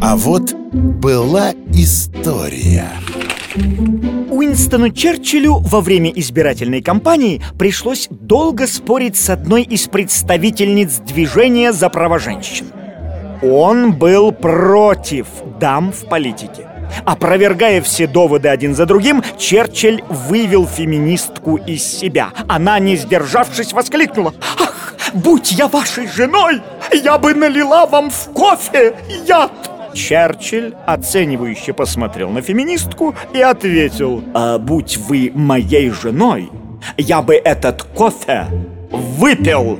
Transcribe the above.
А вот была история Уинстону Черчиллю во время избирательной кампании пришлось долго спорить с одной из представительниц движения за права женщин. Он был против дам в политике. Опровергая все доводы один за другим, Черчилль вывел феминистку из себя. Она, не сдержавшись, воскликнула «Ах, будь я вашей женой, я бы налила вам в кофе яд!» Черчилль оценивающе посмотрел на феминистку и ответил «А будь вы моей женой, я бы этот кофе выпил!»